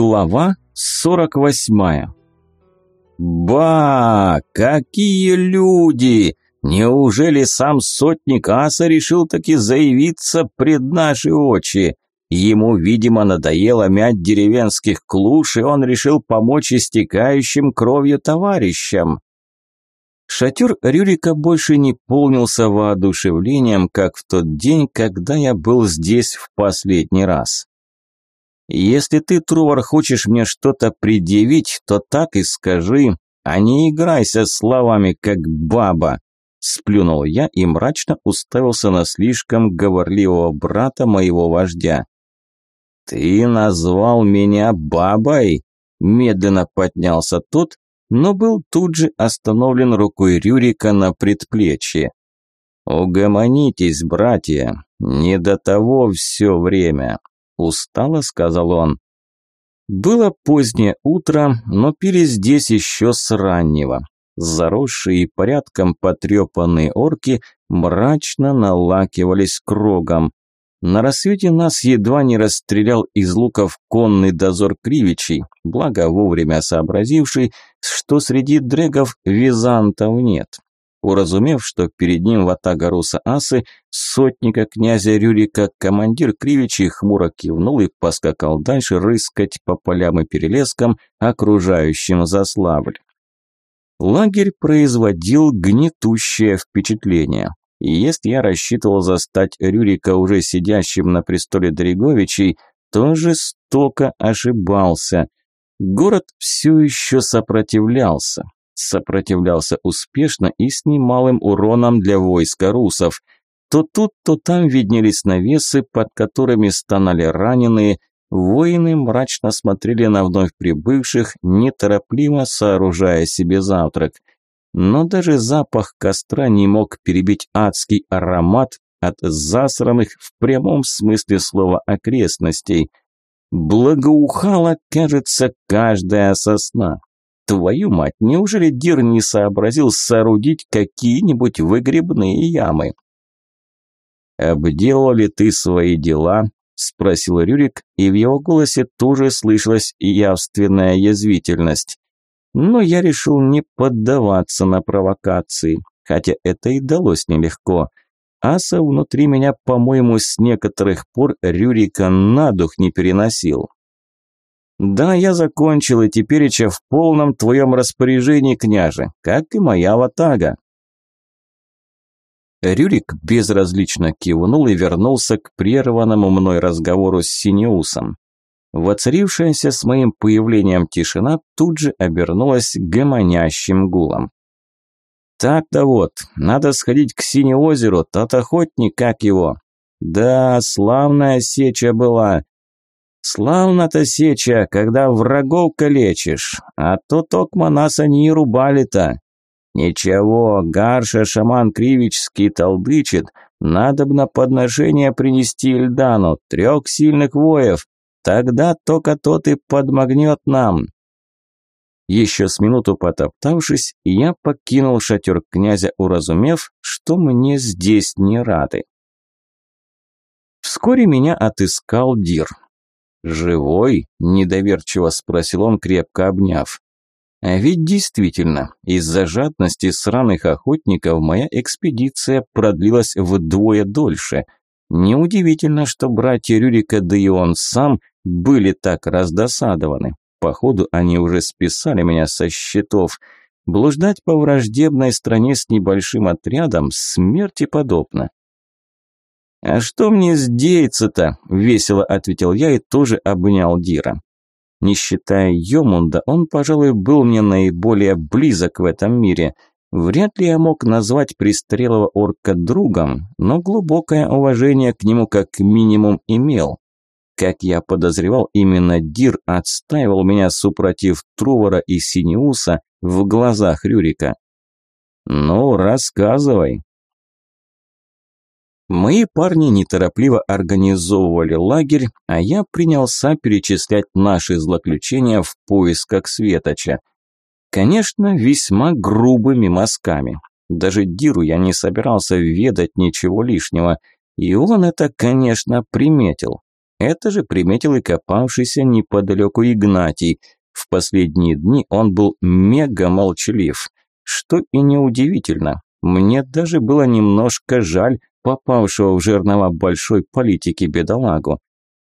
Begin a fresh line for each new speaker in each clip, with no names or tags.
Глава 48 «Ба! Какие люди! Неужели сам сотник Аса решил таки заявиться пред наши очи? Ему, видимо, надоело мять деревенских клуш, и он решил помочь истекающим кровью товарищам». Шатер Рюрика больше не полнился воодушевлением, как в тот день, когда я был здесь в последний раз. Если ты, Трувор, хочешь мне что-то предъявить, то так и скажи, а не играйся словами, как баба. Сплюнул я и мрачно уставился на слишком говорливого брата моего вождя. «Ты назвал меня бабой?» Медленно поднялся тот, но был тут же остановлен рукой Рюрика на предплечье. «Угомонитесь, братья, не до того все время. Устало сказал он. Было позднее утро, но пили здесь еще с раннего. Заросшие и порядком потрепанные орки мрачно налакивались кругом. На рассвете нас едва не расстрелял из луков конный дозор Кривичей, благо вовремя сообразивший, что среди дрегов византов нет. Уразумев, что перед ним ватага руса асы, сотника князя Рюрика, командир Кривичи хмуро кивнул и поскакал дальше рыскать по полям и перелескам, окружающим Заславль. Лагерь производил гнетущее впечатление. И если я рассчитывал застать Рюрика уже сидящим на престоле Дриговичей, то жестоко ошибался. Город все еще сопротивлялся сопротивлялся успешно и с немалым уроном для войска русов. То тут, то там виднелись навесы, под которыми стонали раненые, воины мрачно смотрели на вновь прибывших, неторопливо сооружая себе завтрак. Но даже запах костра не мог перебить адский аромат от засранных в прямом смысле слова окрестностей. Благоухала, кажется, каждая сосна. Твою мать, неужели Дир не сообразил соорудить какие-нибудь выгребные ямы? «Обделал ли ты свои дела?» – спросил Рюрик, и в его голосе тоже слышалась явственная язвительность. Но я решил не поддаваться на провокации, хотя это и далось нелегко. Аса внутри меня, по-моему, с некоторых пор Рюрика на дух не переносил. «Да, я закончил, и теперь в полном твоем распоряжении, княже, как и моя ватага». Рюрик безразлично кивнул и вернулся к прерванному мной разговору с Синеусом. Воцарившаяся с моим появлением тишина тут же обернулась гомонящим гулом. «Так-то вот, надо сходить к Синеозеру, тот охотник, как его?» «Да, славная сеча была. Славно-то сеча, когда врагов калечишь, а то токма нас они и рубали-то. Ничего, Гарша шаман Кривичский толдычит, надо бы на подношение принести Ильдану, трех сильных воев, тогда только тот и подмогнет нам. Еще с минуту потоптавшись, я покинул шатер князя, уразумев, что мне здесь не рады. Вскоре меня отыскал Дир. «Живой?» – недоверчиво спросил он, крепко обняв. А ведь действительно, из-за жадности сраных охотников моя экспедиция продлилась вдвое дольше. Неудивительно, что братья Рюрика, да и он сам, были так раздосадованы. Походу, они уже списали меня со счетов. Блуждать по враждебной стране с небольшим отрядом смерти подобно. «А что мне здесь-то?» – весело ответил я и тоже обнял Дира. Не считая Йомунда, он, пожалуй, был мне наиболее близок в этом мире. Вряд ли я мог назвать пристрелого орка другом, но глубокое уважение к нему как минимум имел. Как я подозревал, именно Дир отстаивал меня супротив Трувора и Синеуса в глазах Рюрика. «Ну, рассказывай», Мои парни неторопливо организовывали лагерь, а я принялся перечислять наши злоключения в поисках Светоча. Конечно, весьма грубыми мазками. Даже Диру я не собирался ведать ничего лишнего, и он это, конечно, приметил. Это же приметил и копавшийся неподалеку Игнатий. В последние дни он был мега молчалив, что и неудивительно. Мне даже было немножко жаль попавшего в жернова большой политики бедолагу.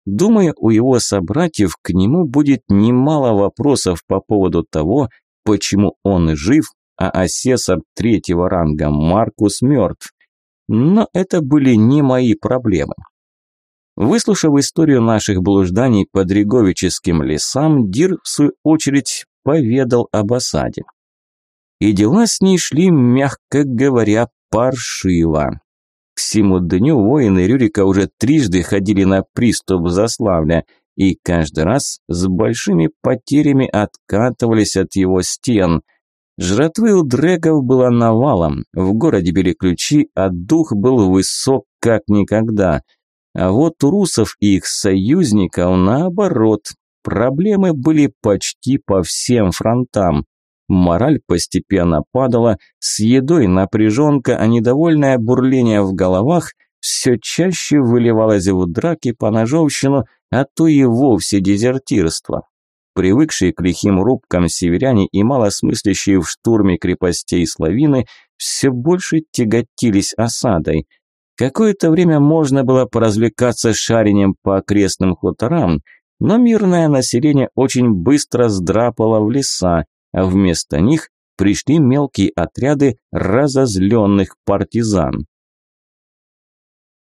Думаю, у его собратьев к нему будет немало вопросов по поводу того, почему он жив, а асессор третьего ранга Маркус мертв. Но это были не мои проблемы. Выслушав историю наших блужданий по Дреговическим лесам, Дир, в свою очередь, поведал об осаде. И дела с ней шли, мягко говоря, паршиво. К всему дню воины Рюрика уже трижды ходили на приступ Заславля и каждый раз с большими потерями откатывались от его стен. Жратвы у дрэгов было навалом, в городе били ключи, а дух был высок как никогда – а вот у русов и их союзников наоборот. Проблемы были почти по всем фронтам. Мораль постепенно падала, с едой напряженка, а недовольное бурление в головах все чаще выливалось в драки по ножовщину, а то и вовсе дезертирство. Привыкшие к лихим рубкам северяне и малосмыслящие в штурме крепостей Славины все больше тяготились осадой – Какое-то время можно было поразвлекаться шарением по окрестным хуторам, но мирное население очень быстро сдрапало в леса, а вместо них пришли мелкие отряды разозленных партизан.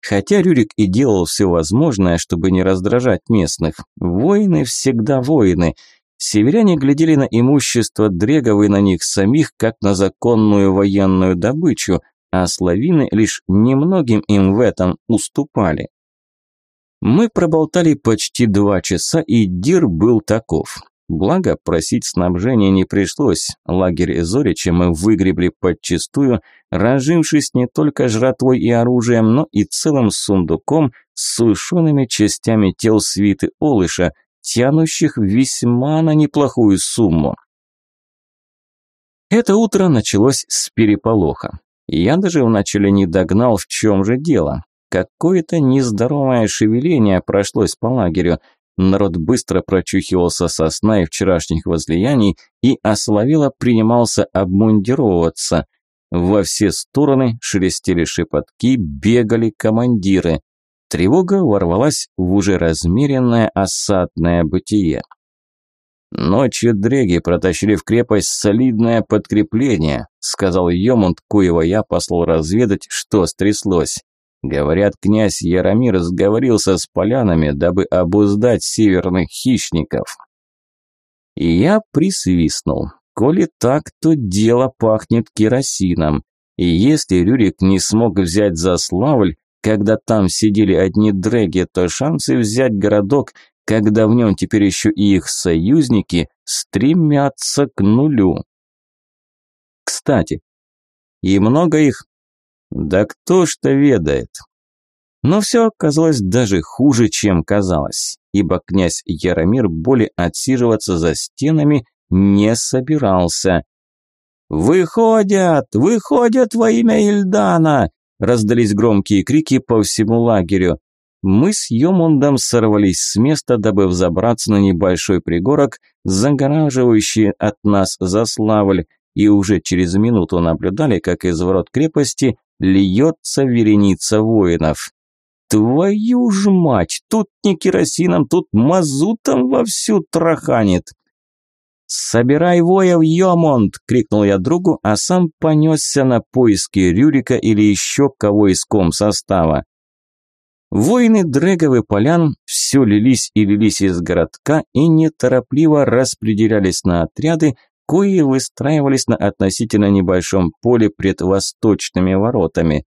Хотя Рюрик и делал все возможное, чтобы не раздражать местных, воины всегда воины. Северяне глядели на имущество дрегов и на них самих, как на законную военную добычу, а славины лишь немногим им в этом уступали. Мы проболтали почти два часа, и Дир был таков. Благо, просить снабжения не пришлось. Лагерь Зорича мы выгребли подчистую, разжившись не только жратвой и оружием, но и целым сундуком с сушеными частями тел свиты Олыша, тянущих весьма на неплохую сумму. Это утро началось с переполоха. Я даже вначале не догнал, в чем же дело. Какое-то нездоровое шевеление прошлось по лагерю. Народ быстро прочухивался со сна и вчерашних возлияний и ословело принимался обмундировываться. Во все стороны шелестели шепотки, бегали командиры. Тревога ворвалась в уже размеренное осадное бытие. «Ночью дреги протащили в крепость солидное подкрепление», сказал Йомунд, коего я послал разведать, что стряслось. Говорят, князь Яромир сговорился с полянами, дабы обуздать северных хищников. И я присвистнул. Коли так, то дело пахнет керосином. И если Рюрик не смог взять Заславль, когда там сидели одни дреги, то шансы взять городок когда в нем теперь еще и их союзники стремятся к нулю. Кстати, и много их? Да кто ж-то ведает. Но все оказалось даже хуже, чем казалось, ибо князь Яромир более отсиживаться за стенами не собирался. «Выходят! Выходят во имя Ильдана!» раздались громкие крики по всему лагерю. Мы с Йомундом сорвались с места, дабы взобраться на небольшой пригорок, загораживающий от нас заславль, и уже через минуту наблюдали, как из ворот крепости льется вереница воинов. «Твою ж мать! Тут не керосином, тут мазутом вовсю траханит!» «Собирай воев, Йомунд!» – крикнул я другу, а сам понесся на поиски Рюрика или еще кого из комсостава. Воины Дрэгов Полян все лились и лились из городка и неторопливо распределялись на отряды, кои выстраивались на относительно небольшом поле пред восточными воротами.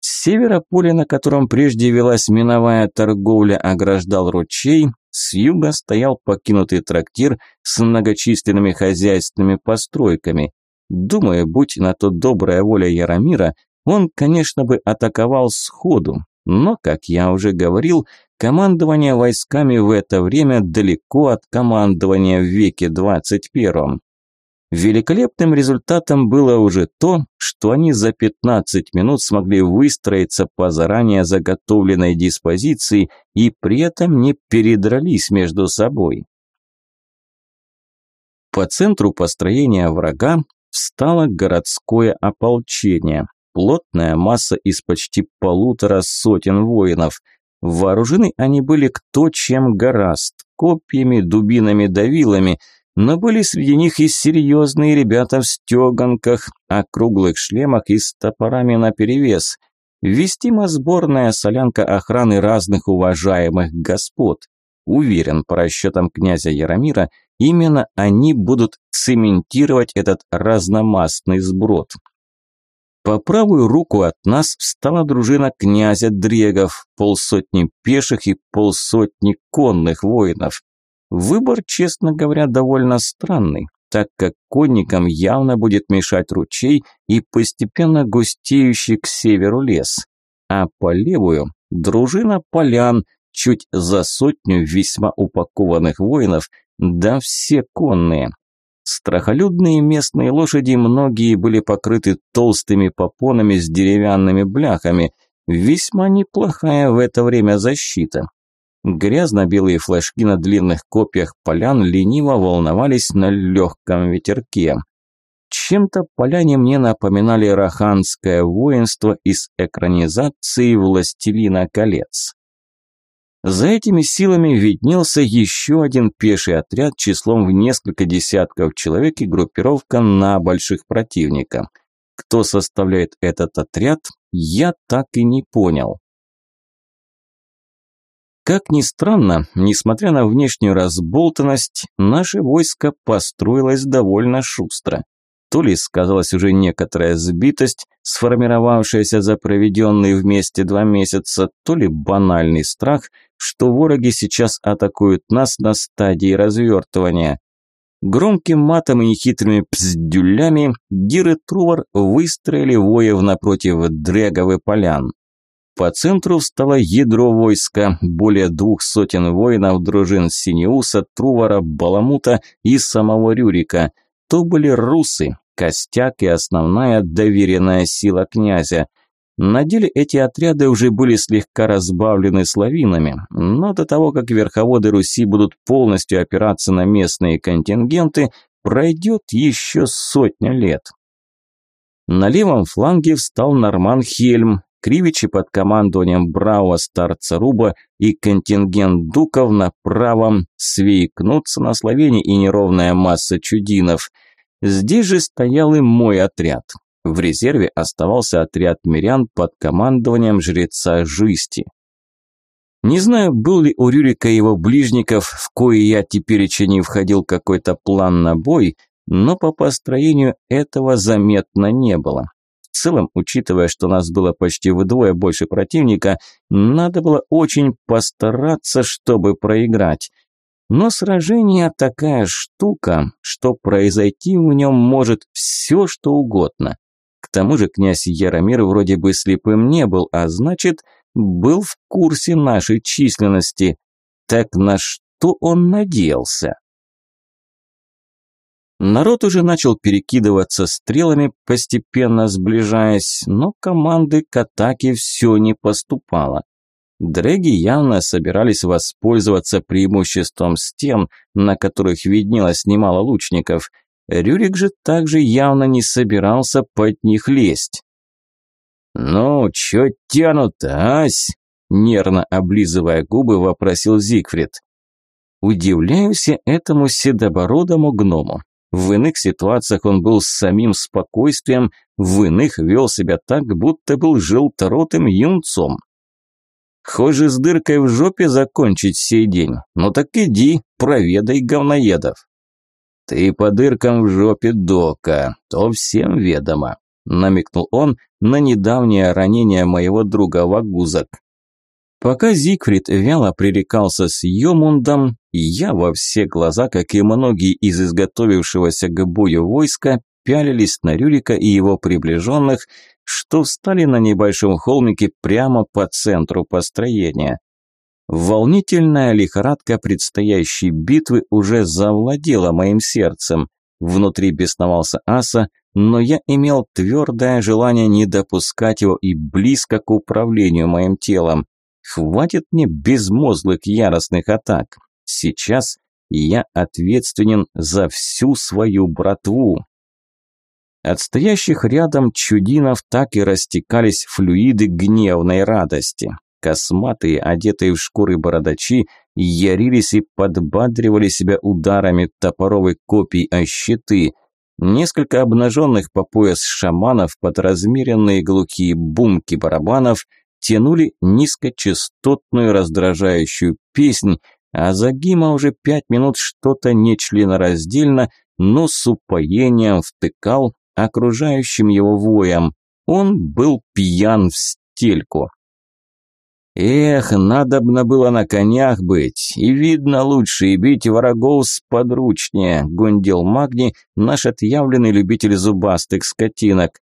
С севера поле, на котором прежде велась миновая торговля, ограждал ручей, с юга стоял покинутый трактир с многочисленными хозяйственными постройками. Думаю, будь на то добрая воля Яромира, он, конечно, бы атаковал сходу, но, как я уже говорил, командование войсками в это время далеко от командования в веке 21. Великолепным результатом было уже то, что они за 15 минут смогли выстроиться по заранее заготовленной диспозиции и при этом не передрались между собой. По центру построения врага встало городское ополчение, плотная масса из почти полутора сотен воинов. Вооружены они были кто чем гораст, копьями, дубинами, давилами – но были среди них и серьезные ребята в стеганках, округлых шлемах и с топорами наперевес. Вестима сборная солянка охраны разных уважаемых господ. Уверен, по расчетам князя Яромира, именно они будут цементировать этот разномастный сброд. По правую руку от нас встала дружина князя Дрегов, полсотни пеших и полсотни конных воинов. Выбор, честно говоря, довольно странный, так как конникам явно будет мешать ручей и постепенно густеющий к северу лес. А по левую – дружина полян, чуть за сотню весьма упакованных воинов, да все конные. Страхолюдные местные лошади многие были покрыты толстыми попонами с деревянными бляхами. Весьма неплохая в это время защита. Грязно-белые флажки на длинных копьях полян лениво волновались на легком ветерке. Чем-то поляне мне напоминали раханское воинство из экранизации «Властелина колец». За этими силами виднелся еще один пеший отряд числом в несколько десятков человек и группировка на больших противника. Кто составляет этот отряд, я так и не понял. Как ни странно, несмотря на внешнюю разболтанность, наше войско построилось довольно шустро. То ли сказалась уже некоторая сбитость, сформировавшаяся за проведенные вместе два месяца, то ли банальный страх, что вороги сейчас атакуют нас на стадии развертывания. Громким матом и нехитрыми пздюлями Дир и Трувор выстроили воев напротив Дрегов полян. По центру встало ядро войска, более двух сотен воинов дружин Синеуса, Трувара, Баламута и самого Рюрика. То были русы, костяк и основная доверенная сила князя. На деле эти отряды уже были слегка разбавлены славинами, но до того, как верховоды Руси будут полностью опираться на местные контингенты, пройдет еще сотня лет. На левом фланге встал Норман Хельм, Кривичи под командованием бравого старца Руба и контингент дуков на правом свейкнутся на Словении и неровная масса чудинов. Здесь же стоял и мой отряд. В резерве оставался отряд мирян под командованием жреца Жисти. Не знаю, был ли у Рюрика и его ближников, в кои я теперь еще не входил какой-то план на бой, но по построению этого заметно не было. В целом, учитывая, что нас было почти вдвое больше противника, надо было очень постараться, чтобы проиграть. Но сражение такая штука, что произойти в нем может все, что угодно. К тому же князь Яромир вроде бы слепым не был, а значит, был в курсе нашей численности. Так на что он надеялся? Народ уже начал перекидываться стрелами, постепенно сближаясь, но команды к атаке все не поступало. Дрэги явно собирались воспользоваться преимуществом стен, на которых виднелось немало лучников. Рюрик же также явно не собирался под них лезть. «Ну, чё тянут-то, ась?» Нервно облизывая губы, вопросил Зигфрид. Удивляюсь я этому седобородому гному. В иных ситуациях он был самим спокойствием, в иных вел себя так, будто был желторотым юнцом. Хоже с дыркой в жопе закончить сей день. Ну так иди, проведай говноедов. Ты по дыркам в жопе дока, то всем ведомо, намекнул он на недавнее ранение моего друга Вагузак. Пока Зигфрид вяло пререкался с Йомундом, я во все глаза, как и многие из изготовившегося к бою войска, пялились на Рюрика и его приближенных, что встали на небольшом холмике прямо по центру построения. Волнительная лихорадка предстоящей битвы уже завладела моим сердцем. Внутри бесновался Аса, но я имел твердое желание не допускать его и близко к управлению моим телом. Хватит мне безмозглых яростных атак. Сейчас я ответственен за всю свою братву. От стоящих рядом чудинов так и растекались флюиды гневной радости. Косматые, одетые в шкуры бородачи, ярились и подбадривали себя ударами топоровых копий о щиты. Несколько обнаженных по пояс шаманов под размеренные глухие бумки барабанов тянули низкочастотную раздражающую песнь, а Загима уже пять минут что-то нечленораздельно, но с упоением втыкал окружающим его воем. Он был пьян в стельку. Эх, надобно было на конях быть, и видно лучше, и бить врагов сподручнее, гундел Магни, наш отъявленный любитель зубастых скотинок.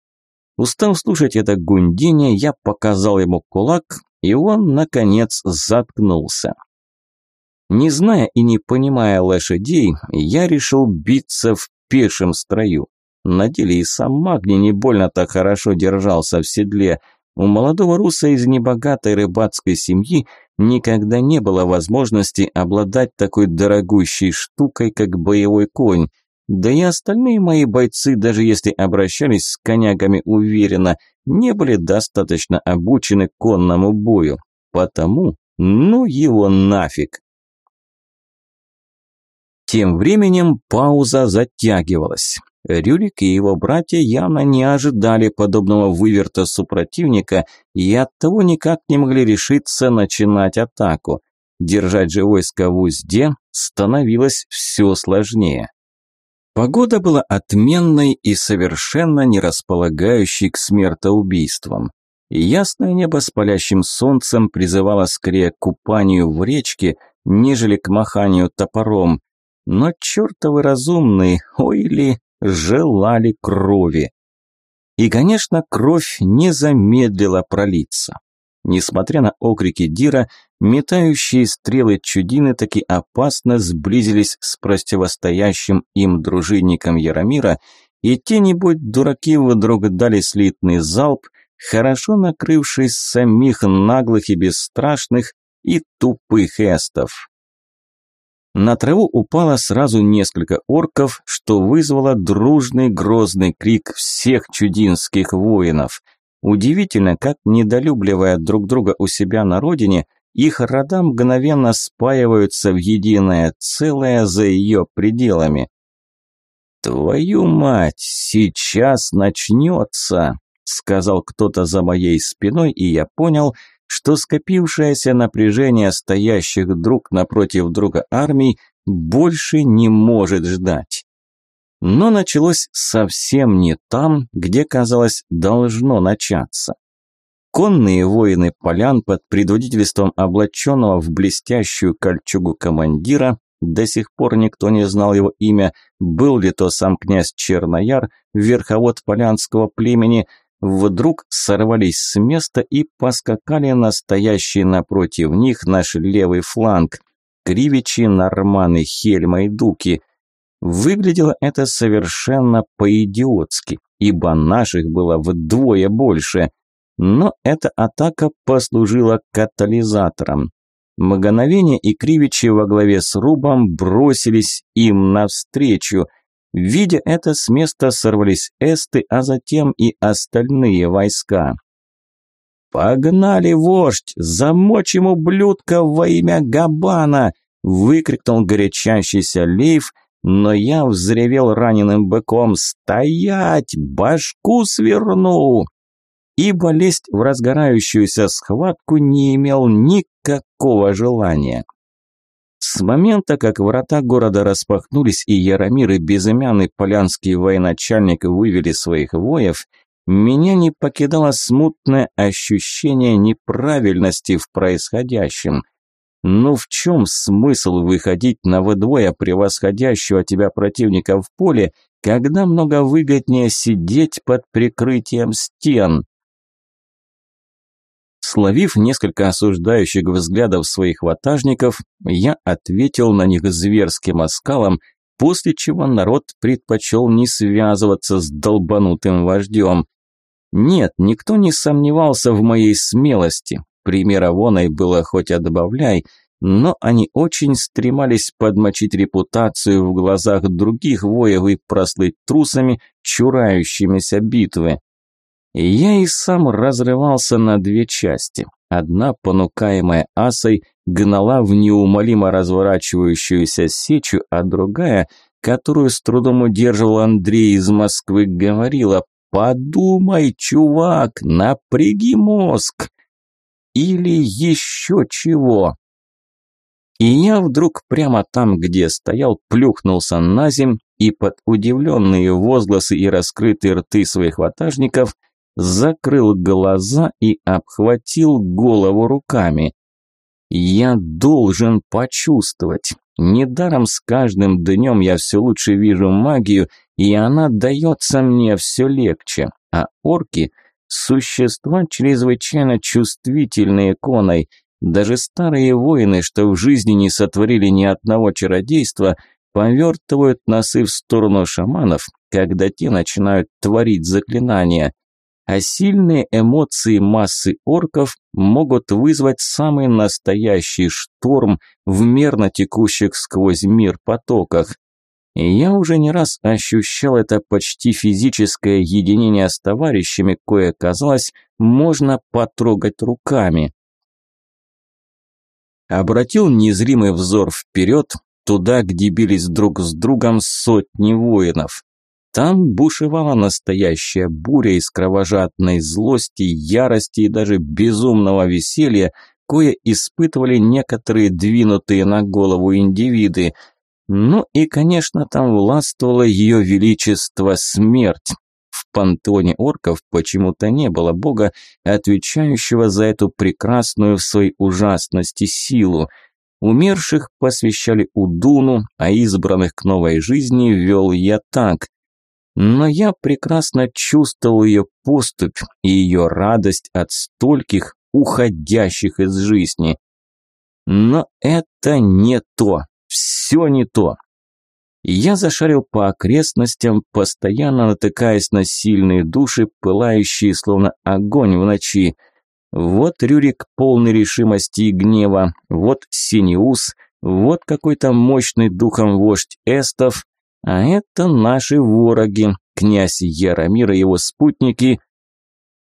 Устав слушать это гундение, я показал ему кулак, и он, наконец, заткнулся. Не зная и не понимая лошадей, я решил биться в пешем строю. На деле и сам Магни не больно так хорошо держался в седле – у молодого руса из небогатой рыбацкой семьи никогда не было возможности обладать такой дорогущей штукой, как боевой конь. Да и остальные мои бойцы, даже если обращались с конягами уверенно, не были достаточно обучены конному бою. Потому, ну его нафиг. Тем временем пауза затягивалась. Рюрик и его братья явно не ожидали подобного выверта супротивника и оттого никак не могли решиться начинать атаку. Держать же войско в узде становилось все сложнее. Погода была отменной и совершенно не располагающей к смертоубийствам. ясное небо с палящим солнцем призывало скорее к купанию в речке, нежели к маханию топором. Но чертовы разумные, ой ли, желали крови. И, конечно, кровь не замедлила пролиться. Несмотря на окрики Дира, метающие стрелы чудины таки опасно сблизились с противостоящим им дружинником Яромира, и те, нибудь дураки, вдруг дали слитный залп, хорошо накрывший самих наглых и бесстрашных и тупых эстов. На траву упало сразу несколько орков, что вызвало дружный грозный крик всех чудинских воинов. Удивительно, как недолюбливая друг друга у себя на родине, их рода мгновенно спаиваются в единое целое за ее пределами. «Твою мать, сейчас начнется!» – сказал кто-то за моей спиной, и я понял – что скопившееся напряжение стоящих друг напротив друга армий больше не может ждать. Но началось совсем не там, где, казалось, должно начаться. Конные воины полян под предводительством облаченного в блестящую кольчугу командира, до сих пор никто не знал его имя, был ли то сам князь Чернояр, верховод полянского племени, вдруг сорвались с места и поскакали настоящий напротив них наш левый фланг, кривичи, норманы, хельма и дуки. Выглядело это совершенно по-идиотски, ибо наших было вдвое больше. Но эта атака послужила катализатором. Мгновение и кривичи во главе с Рубом бросились им навстречу – Видя это, с места сорвались эсты, а затем и остальные войска. «Погнали, вождь! Замочим ублюдка во имя Габана!» – выкрикнул горячащийся Лейв, но я взревел раненым быком «Стоять! Башку сверну!» Ибо лезть в разгорающуюся схватку не имел никакого желания. С момента, как врата города распахнулись и Яромир и безымянный полянский военачальник вывели своих воев, меня не покидало смутное ощущение неправильности в происходящем. Ну в чем смысл выходить на вдвое превосходящего тебя противника в поле, когда много выгоднее сидеть под прикрытием стен? Словив несколько осуждающих взглядов своих ватажников, я ответил на них зверским оскалом, после чего народ предпочел не связываться с долбанутым вождем. Нет, никто не сомневался в моей смелости. Примера воной было хоть отбавляй, но они очень стремались подмочить репутацию в глазах других воев и прослыть трусами, чурающимися битвы. Я и сам разрывался на две части. Одна, понукаемая асой, гнала в неумолимо разворачивающуюся сечу, а другая, которую с трудом удерживал Андрей из Москвы, говорила «Подумай, чувак, напряги мозг!» Или еще чего. И я вдруг прямо там, где стоял, плюхнулся на земь и под удивленные возгласы и раскрытые рты своих ватажников – закрыл глаза и обхватил голову руками. Я должен почувствовать. Недаром с каждым днем я все лучше вижу магию, и она дается мне все легче. А орки – существа чрезвычайно чувствительные коной. Даже старые воины, что в жизни не сотворили ни одного чародейства, повертывают носы в сторону шаманов, когда те начинают творить заклинания а сильные эмоции массы орков могут вызвать самый настоящий шторм в мерно текущих сквозь мир потоках. Я уже не раз ощущал это почти физическое единение с товарищами, кое казалось, можно потрогать руками. Обратил незримый взор вперед, туда, где бились друг с другом сотни воинов. Там бушевала настоящая буря из кровожадной злости, ярости и даже безумного веселья, кое испытывали некоторые двинутые на голову индивиды. Ну и, конечно, там властвовало ее величество смерть. В пантеоне орков почему-то не было бога, отвечающего за эту прекрасную в своей ужасности силу. Умерших посвящали Удуну, а избранных к новой жизни вел я так – но я прекрасно чувствовал ее поступь и ее радость от стольких уходящих из жизни. Но это не то, все не то. Я зашарил по окрестностям, постоянно натыкаясь на сильные души, пылающие словно огонь в ночи. Вот Рюрик полный решимости и гнева, вот Синеус, вот какой-то мощный духом вождь Эстов, а это наши вороги, князь Яромир и его спутники.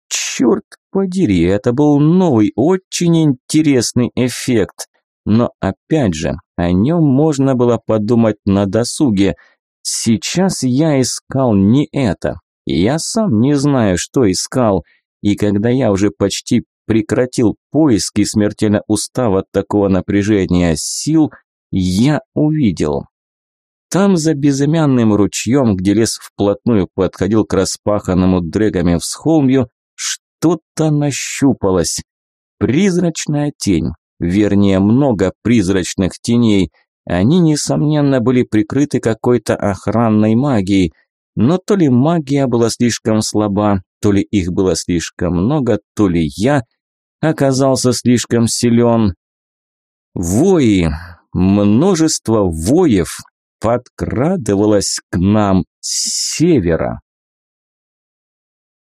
Черт подери, это был новый, очень интересный эффект. Но опять же, о нем можно было подумать на досуге. Сейчас я искал не это. Я сам не знаю, что искал. И когда я уже почти прекратил поиски, смертельно устав от такого напряжения сил, я увидел. Там, за безымянным ручьем, где лес вплотную подходил к распаханному дрегами всхолмью, что-то нащупалось. Призрачная тень, вернее, много призрачных теней. Они, несомненно, были прикрыты какой-то охранной магией, но то ли магия была слишком слаба, то ли их было слишком много, то ли я оказался слишком силен. Вои, множество воев, подкрадывалась к нам с севера.